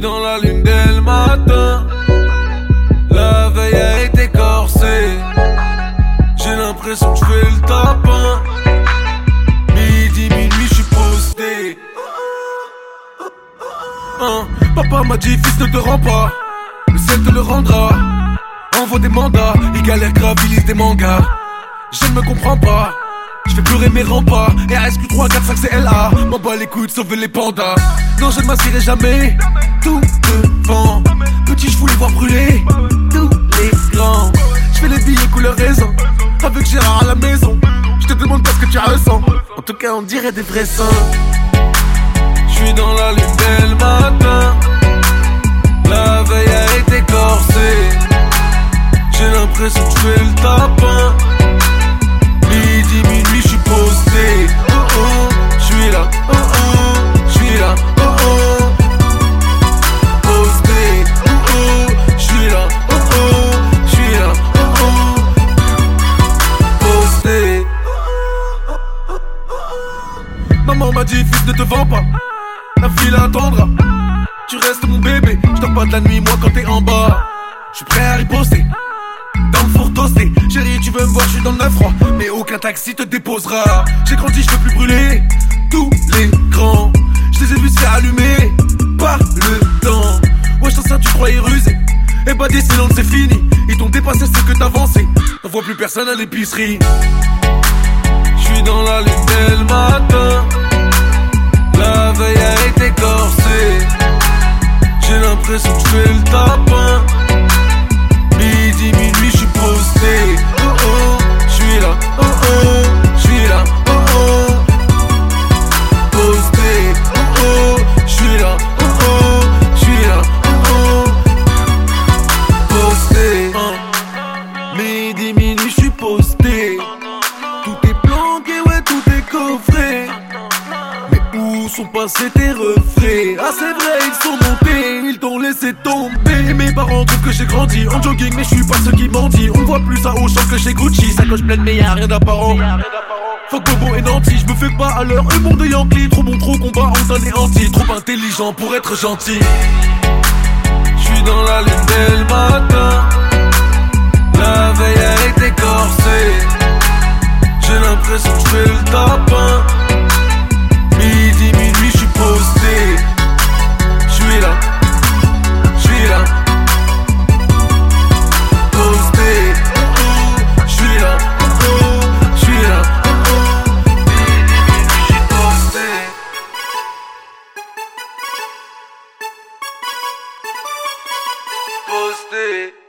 dans la lune dès le matin. La veille a été corsée. J'ai l'impression que je fais le tapin. Midi, minuit, je suis posté. Hein, Papa m'a dit, fils, ne te rends pas. Le ciel te le rendra. Envoie des mandats, il galère grave, il des mangas. Je ne me comprends pas. Je pleurer mes remparts. Et RSQ 3, 4, 5, c'est LA. M'en bats les couilles sauver les pandas. Non, je ne m'assierai jamais. Tout devant. Petit, je voulais voir brûler. Tous les grands. Je fais les billets couleur raison. Avec Gérard à la maison. Je te demande pas ce que tu ressens. En tout cas, on dirait des vrais seins. Je suis dans la lune dès le matin. Maman m'a dit, fils, ne te vends pas. La file attendra. Tu restes mon bébé. Je dors pas de la nuit, moi, quand t'es en bas. Je suis prêt à riposter. Dans le four toasté. Chérie, tu veux me voir, je suis dans le 9 froid. Mais aucun taxi te déposera. J'ai grandi, je veux plus brûler. Tous les grands. Je les ai vus se faire. Par le temps. Ouais, je ça, tu croyais rusé. Eh bah, Londres, c'est fini. Ils t'ont dépassé ce que t'avançais. On voit plus personne à l'épicerie. J'ai l'impression que sont passés tes refrains. Ah c'est vrai, ils sont montés, ils t'ont laissé tomber. Mes parents trouvent que j'ai grandi en jogging Mais je suis pas ce qui dit On voit plus à Auchan que chez Gucci. Sacoche pleine mais y'a rien d'apparent. Faut que Bobo et Nanti, je me fais pas à leur eux monde de Yankee Trop bon, trop combat, on s'anéantit Trop intelligent pour être gentil. Je suis dans la lune dès le matin Posté.